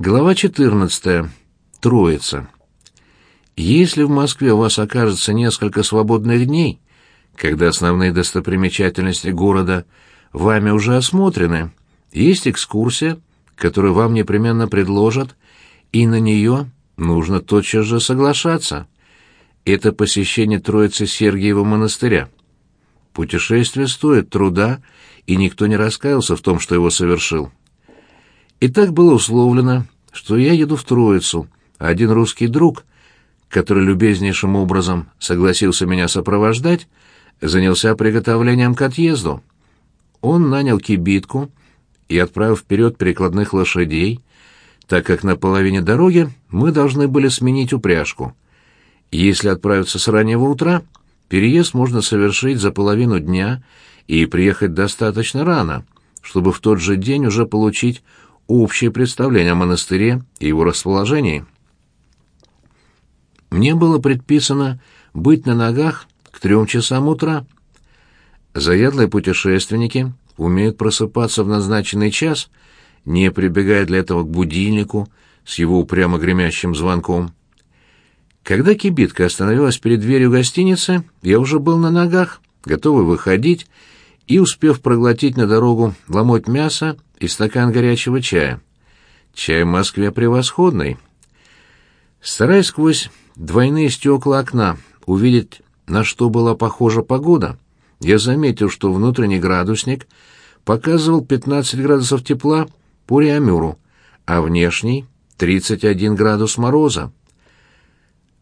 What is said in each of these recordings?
Глава 14. Троица. Если в Москве у вас окажется несколько свободных дней, когда основные достопримечательности города вами уже осмотрены, есть экскурсия, которую вам непременно предложат, и на нее нужно тотчас же соглашаться. Это посещение Троицы Сергиева монастыря. Путешествие стоит труда, и никто не раскаялся в том, что его совершил. И так было условлено, что я еду в Троицу, а один русский друг, который любезнейшим образом согласился меня сопровождать, занялся приготовлением к отъезду. Он нанял кибитку и отправил вперед перекладных лошадей, так как на половине дороги мы должны были сменить упряжку. Если отправиться с раннего утра, переезд можно совершить за половину дня и приехать достаточно рано, чтобы в тот же день уже получить общее представление о монастыре и его расположении. Мне было предписано быть на ногах к трем часам утра. Заядлые путешественники умеют просыпаться в назначенный час, не прибегая для этого к будильнику с его упрямо гремящим звонком. Когда кибитка остановилась перед дверью гостиницы, я уже был на ногах, готовый выходить, и, успев проглотить на дорогу ломоть мяса и стакан горячего чая. Чай в Москве превосходный. Стараясь сквозь двойные стекла окна увидеть, на что была похожа погода, я заметил, что внутренний градусник показывал 15 градусов тепла по Реамюру, а внешний — 31 градус мороза.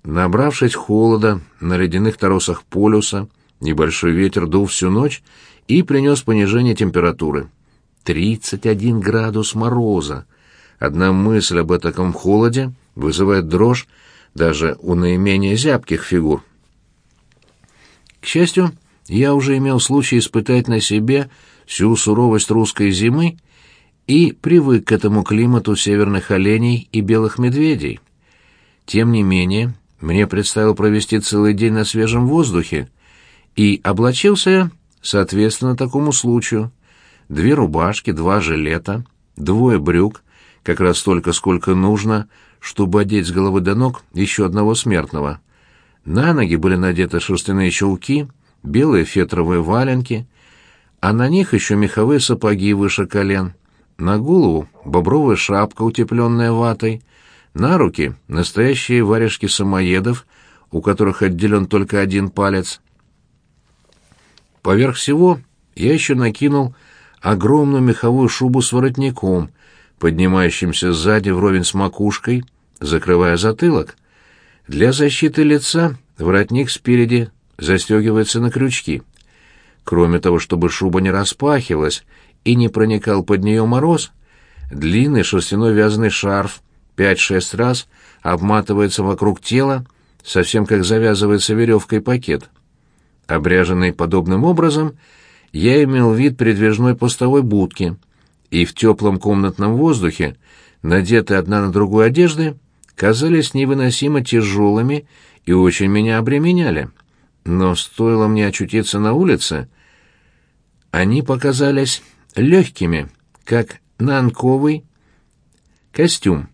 Набравшись холода на ледяных торосах полюса, небольшой ветер дул всю ночь и принес понижение температуры. 31 градус мороза. Одна мысль об этом холоде вызывает дрожь даже у наименее зябких фигур. К счастью, я уже имел случай испытать на себе всю суровость русской зимы и привык к этому климату северных оленей и белых медведей. Тем не менее, мне предстояло провести целый день на свежем воздухе, и облачился я соответственно такому случаю. Две рубашки, два жилета, двое брюк, как раз столько, сколько нужно, чтобы одеть с головы до ног еще одного смертного. На ноги были надеты шерстяные чулки, белые фетровые валенки, а на них еще меховые сапоги выше колен. На голову бобровая шапка, утепленная ватой, на руки настоящие варежки самоедов, у которых отделен только один палец — Поверх всего я еще накинул огромную меховую шубу с воротником, поднимающимся сзади вровень с макушкой, закрывая затылок. Для защиты лица воротник спереди застегивается на крючки. Кроме того, чтобы шуба не распахивалась и не проникал под нее мороз, длинный шерстяной вязаный шарф пять-шесть раз обматывается вокруг тела, совсем как завязывается веревкой пакет. Обряженный подобным образом, я имел вид передвижной постовой будки, и в теплом комнатном воздухе, надетые одна на другую одежды, казались невыносимо тяжелыми и очень меня обременяли. Но стоило мне очутиться на улице, они показались легкими, как нанковый костюм.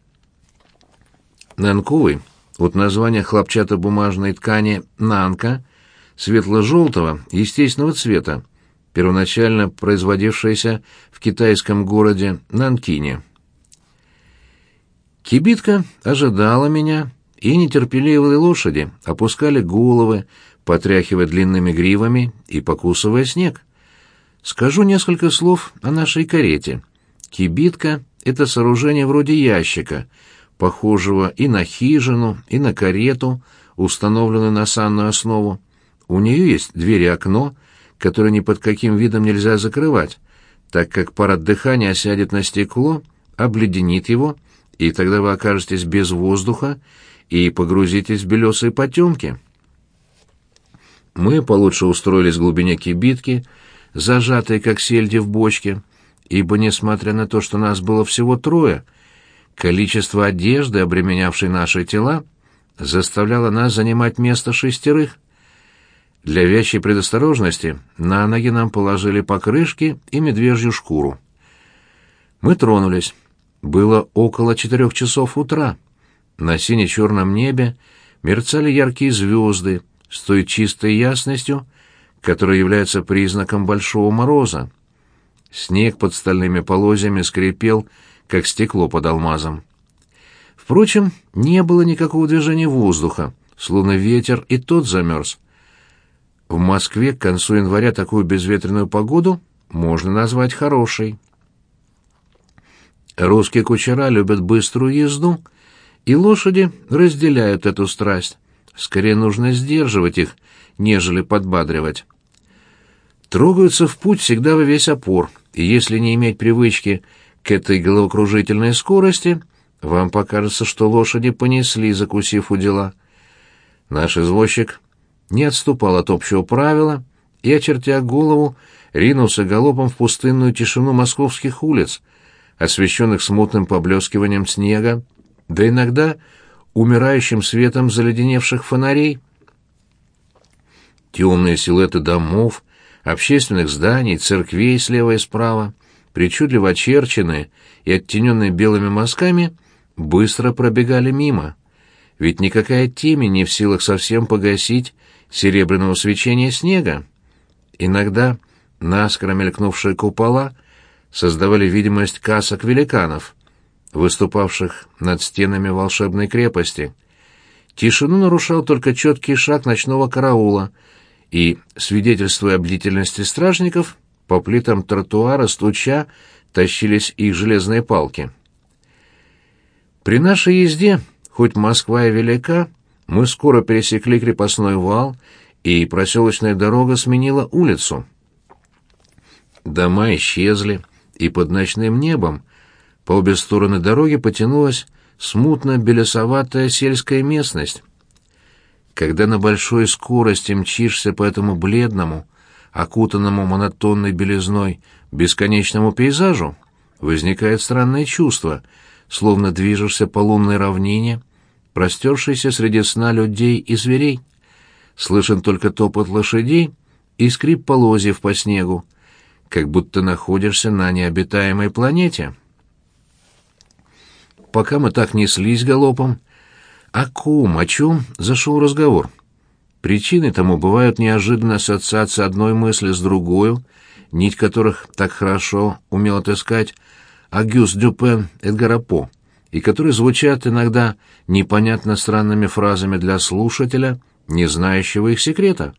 Нанковый, от названия хлопчатобумажной ткани «нанка», светло-желтого, естественного цвета, первоначально производившаяся в китайском городе Нанкине. Кибитка ожидала меня, и нетерпеливые лошади опускали головы, потряхивая длинными гривами и покусывая снег. Скажу несколько слов о нашей карете. Кибитка — это сооружение вроде ящика, похожего и на хижину, и на карету, установленную на санную основу. У нее есть дверь и окно, которые ни под каким видом нельзя закрывать, так как пар от дыхания осядет на стекло, обледенит его, и тогда вы окажетесь без воздуха и погрузитесь в белесые потемки. Мы получше устроились в глубине кибитки, зажатые как сельди в бочке, ибо, несмотря на то, что нас было всего трое, количество одежды, обременявшей наши тела, заставляло нас занимать место шестерых. Для вящей предосторожности на ноги нам положили покрышки и медвежью шкуру. Мы тронулись. Было около четырех часов утра. На сине-черном небе мерцали яркие звезды с той чистой ясностью, которая является признаком большого мороза. Снег под стальными полозьями скрипел, как стекло под алмазом. Впрочем, не было никакого движения воздуха, словно ветер и тот замерз. В Москве к концу января такую безветренную погоду можно назвать хорошей. Русские кучера любят быструю езду, и лошади разделяют эту страсть. Скорее нужно сдерживать их, нежели подбадривать. Трогаются в путь всегда во весь опор, и если не иметь привычки к этой головокружительной скорости, вам покажется, что лошади понесли, закусив у дела. Наш извозчик не отступал от общего правила и, очертя голову, ринулся галопом в пустынную тишину московских улиц, освещенных смутным поблескиванием снега, да иногда умирающим светом заледеневших фонарей. Темные силуэты домов, общественных зданий, церквей слева и справа, причудливо очерченные и оттененные белыми мазками, быстро пробегали мимо. Ведь никакая темень не в силах совсем погасить серебряного свечения снега. Иногда наскоро мелькнувшие купола создавали видимость касок великанов, выступавших над стенами волшебной крепости. Тишину нарушал только четкий шаг ночного караула, и, свидетельствуя о бдительности стражников, по плитам тротуара стуча тащились их железные палки. При нашей езде, хоть Москва и велика, мы скоро пересекли крепостной вал, и проселочная дорога сменила улицу. Дома исчезли, и под ночным небом по обе стороны дороги потянулась смутно-белесоватая сельская местность. Когда на большой скорости мчишься по этому бледному, окутанному монотонной белизной, бесконечному пейзажу, возникает странное чувство, словно движешься по лунной равнине, простершейся среди сна людей и зверей. Слышен только топот лошадей и скрип полозьев по снегу, как будто находишься на необитаемой планете. Пока мы так неслись галопом, о ком, о чем зашел разговор? Причиной тому бывают неожиданные ассоциации одной мысли с другой, нить которых так хорошо умел отыскать Агюст Дюпен Эдгара По, и которые звучат иногда непонятно странными фразами для слушателя, не знающего их секрета.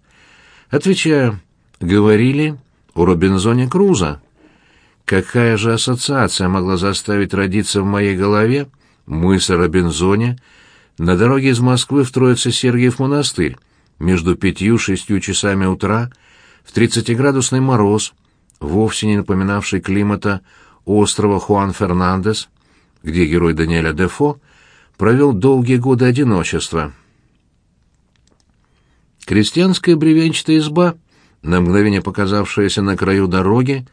Отвечаю, говорили о Робинзоне Круза. Какая же ассоциация могла заставить родиться в моей голове мысль о Робинзоне на дороге из Москвы в Троице-Сергиев монастырь между пятью-шестью часами утра в тридцатиградусный мороз, вовсе не напоминавший климата острова Хуан Фернандес, где герой Даниэля Дефо провел долгие годы одиночества. Крестьянская бревенчатая изба, на мгновение показавшаяся на краю дороги,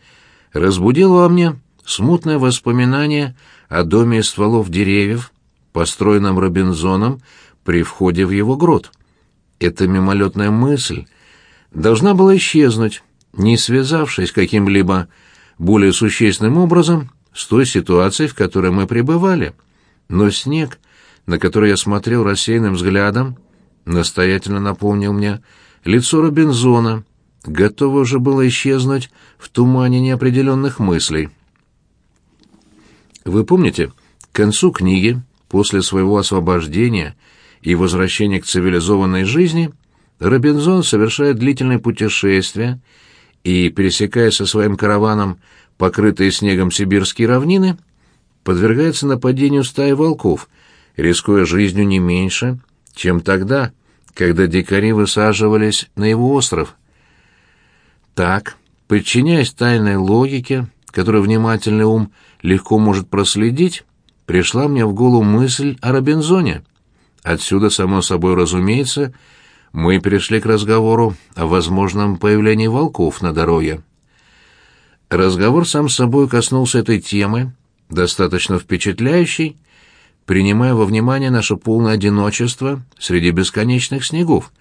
разбудила во мне смутное воспоминание о доме из стволов деревьев, построенном Робинзоном при входе в его грот. Эта мимолетная мысль должна была исчезнуть, не связавшись каким-либо более существенным образом с той ситуацией, в которой мы пребывали. Но снег, на который я смотрел рассеянным взглядом, настоятельно напомнил мне лицо Робинзона, готово уже было исчезнуть в тумане неопределенных мыслей. Вы помните, к концу книги, после своего освобождения и возвращения к цивилизованной жизни, Робинзон совершает длительное путешествие и, пересекая со своим караваном покрытые снегом сибирские равнины, подвергается нападению стаи волков, рискуя жизнью не меньше, чем тогда, когда дикари высаживались на его остров. Так, подчиняясь тайной логике, которую внимательный ум легко может проследить, пришла мне в голову мысль о Робинзоне. Отсюда, само собой разумеется, мы перешли к разговору о возможном появлении волков на дороге. Разговор сам собой коснулся этой темы, достаточно впечатляющей, принимая во внимание наше полное одиночество среди бесконечных снегов,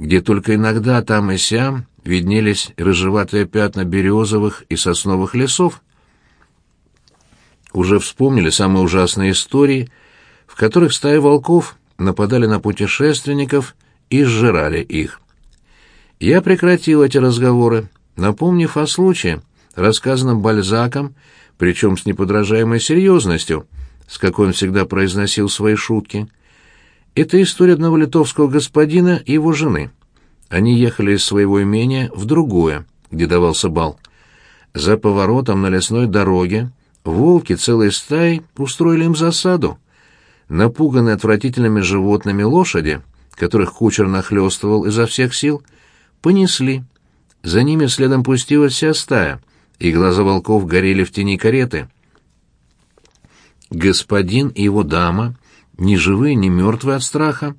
где только иногда там и сям виднелись рыжеватые пятна березовых и сосновых лесов. уже вспомнили самые ужасные истории, в которых стаи волков нападали на путешественников и сжирали их. Я прекратил эти разговоры, напомнив о случае, рассказанном Бальзаком, причем с неподражаемой серьезностью, с какой он всегда произносил свои шутки. Это история одного литовского господина и его жены. Они ехали из своего имения в другое, где давался бал. За поворотом на лесной дороге волки целой стаей устроили им засаду. Напуганные отвратительными животными лошади, которых кучер нахлёстывал изо всех сил, понесли. За ними следом пустилась вся стая, и глаза волков горели в тени кареты. Господин и его дама, ни живые, ни мертвые от страха,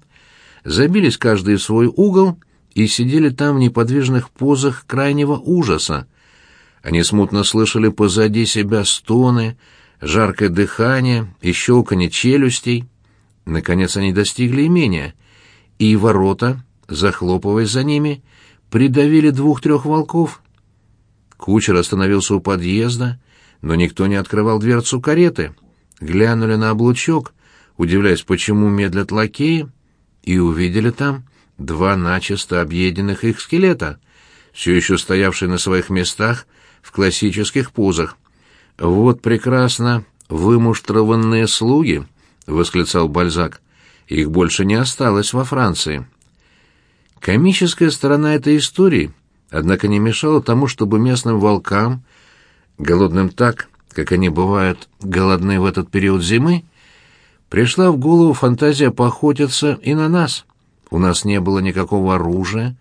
забились каждый в свой угол и сидели там в неподвижных позах крайнего ужаса. Они смутно слышали позади себя стоны, жаркое дыхание и щелканье челюстей. Наконец они достигли имения, и ворота, захлопываясь за ними, придавили двух-трех волков. Кучер остановился у подъезда, но никто не открывал дверцу кареты. Глянули на облучок, удивляясь, почему медлят лакеи, и увидели там два начисто объеденных их скелета, все еще стоявшие на своих местах в классических позах. «Вот прекрасно вымуштрованные слуги!» — восклицал Бальзак. «Их больше не осталось во Франции». Комическая сторона этой истории, однако, не мешала тому, чтобы местным волкам, голодным так, как они бывают голодны в этот период зимы, пришла в голову фантазия поохотиться и на нас. У нас не было никакого оружия,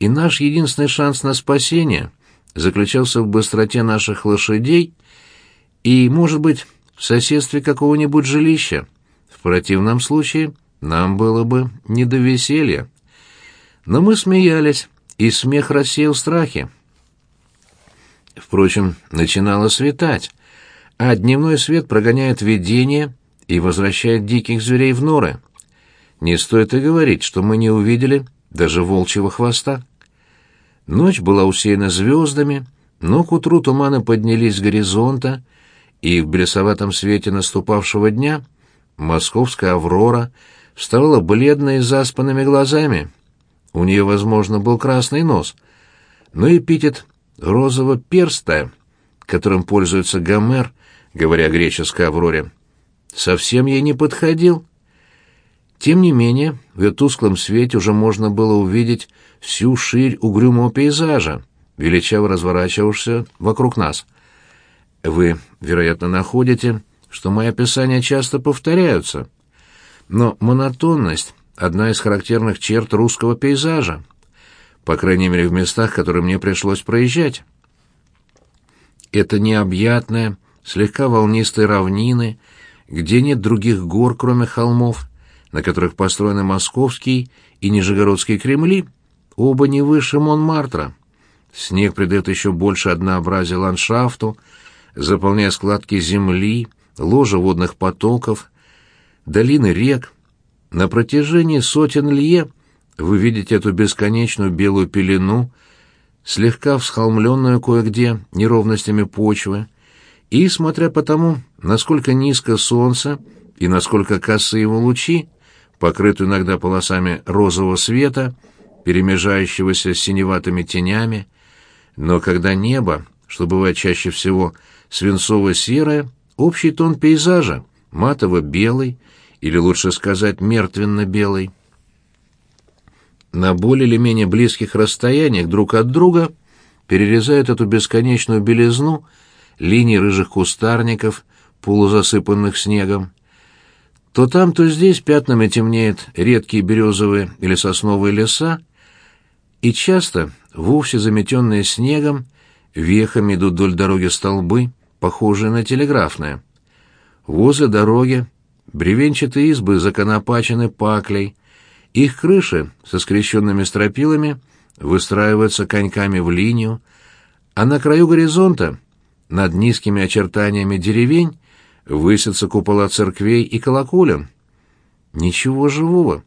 и наш единственный шанс на спасение заключался в быстроте наших лошадей и, может быть, в соседстве какого-нибудь жилища. В противном случае нам было бы не до веселья. Но мы смеялись, и смех рассеял страхи. Впрочем, начинало светать, а дневной свет прогоняет видение и возвращает диких зверей в норы. Не стоит и говорить, что мы не увидели даже волчьего хвоста. Ночь была усеяна звездами, но к утру туманы поднялись с горизонта, и в белесоватом свете наступавшего дня московская аврора вставала бледной и заспанными глазами — у нее, возможно, был красный нос, но эпитет розово-перстая, которым пользуется Гомер, говоря греческой Авроре, совсем ей не подходил. Тем не менее, в ее тусклом свете уже можно было увидеть всю ширь угрюмого пейзажа, величаво разворачивавшегося вокруг нас. Вы, вероятно, находите, что мои описания часто повторяются, но монотонность одна из характерных черт русского пейзажа, по крайней мере в местах, которые мне пришлось проезжать. Это необъятная, слегка волнистые равнины, где нет других гор, кроме холмов, на которых построены московский и нижегородский Кремли, оба не выше Монмартра. Снег придает еще больше однообразия ландшафту, заполняя складки земли, ложа водных потоков, долины рек, на протяжении сотен лье вы видите эту бесконечную белую пелену, слегка всхолмленную кое-где неровностями почвы, и, смотря по тому, насколько низко солнце и насколько косы его лучи, покрытую иногда полосами розового света, перемежающегося с синеватыми тенями, но когда небо, что бывает чаще всего свинцово-серое, общий тон пейзажа, матово-белый, или лучше сказать мертвенно-белый. На более или менее близких расстояниях друг от друга перерезают эту бесконечную белизну линии рыжих кустарников, полузасыпанных снегом. То там, то здесь пятнами темнеют редкие березовые или сосновые леса, и часто, вовсе заметенные снегом, вехами идут вдоль дороги столбы, похожие на телеграфные. Возле дороги Бревенчатые избы законопачены паклей. Их крыши со скрещенными стропилами выстраиваются коньками в линию, а на краю горизонта, над низкими очертаниями деревень, высятся купола церквей и колоколен. Ничего живого.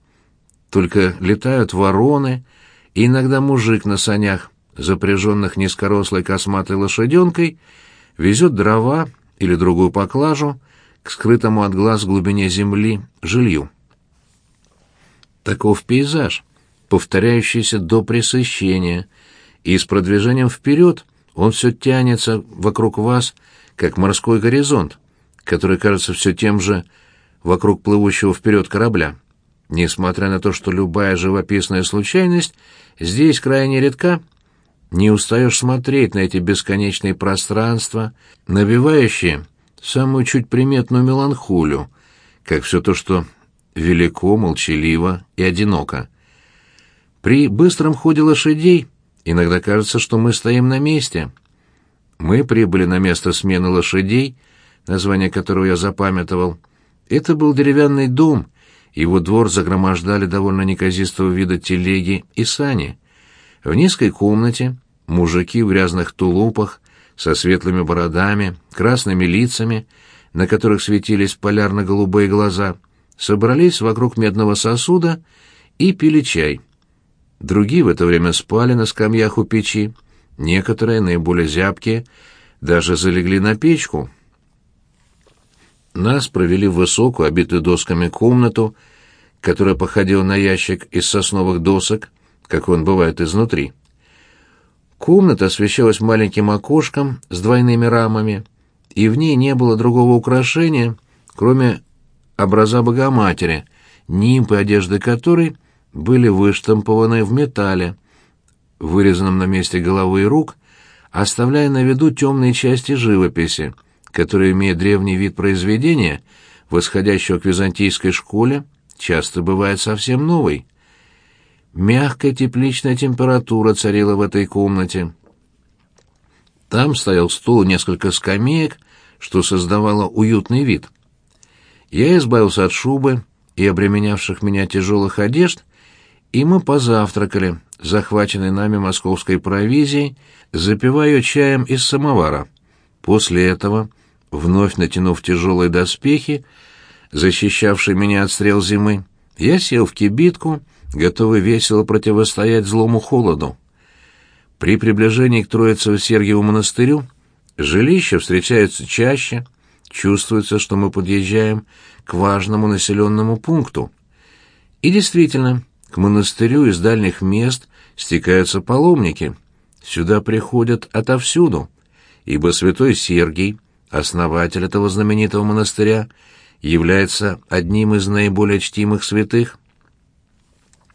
Только летают вороны, и иногда мужик на санях, запряженных низкорослой косматой лошаденкой, везет дрова или другую поклажу к скрытому от глаз глубине земли жилью. Таков пейзаж, повторяющийся до пресыщения, и с продвижением вперед он все тянется вокруг вас, как морской горизонт, который кажется все тем же вокруг плывущего вперед корабля. Несмотря на то, что любая живописная случайность здесь крайне редка, не устаешь смотреть на эти бесконечные пространства, набивающие самую чуть приметную меланхолию, как все то, что велико, молчаливо и одиноко. При быстром ходе лошадей иногда кажется, что мы стоим на месте. Мы прибыли на место смены лошадей, название которого я запамятовал. Это был деревянный дом, его двор загромождали довольно неказистого вида телеги и сани. В низкой комнате мужики в грязных тулупах, со светлыми бородами, красными лицами, на которых светились полярно-голубые глаза, собрались вокруг медного сосуда и пили чай. Другие в это время спали на скамьях у печи, некоторые, наиболее зябкие, даже залегли на печку. Нас провели в высокую, обитую досками комнату, которая походила на ящик из сосновых досок, как он бывает изнутри. Комната освещалась маленьким окошком с двойными рамами, и в ней не было другого украшения, кроме образа Богоматери, нимбы одежды которой были выштампованы в металле, вырезанном на месте головы и рук, оставляя на виду темные части живописи, которые, имея древний вид произведения, восходящего к византийской школе, часто бывает совсем новой. Мягкая тепличная температура царила в этой комнате. Там стоял стол несколько скамеек, что создавало уютный вид. Я избавился от шубы и обременявших меня тяжелых одежд, и мы позавтракали, захваченной нами московской провизией, запивая чаем из самовара. После этого, вновь натянув тяжелые доспехи, защищавшие меня от стрел зимы, я сел в кибитку готовый весело противостоять злому холоду. При приближении к Троице-Сергиеву монастырю жилища встречаются чаще, чувствуется, что мы подъезжаем к важному населенному пункту. И действительно, к монастырю из дальних мест стекаются паломники. Сюда приходят отовсюду, ибо святой Сергий, основатель этого знаменитого монастыря, является одним из наиболее чтимых святых –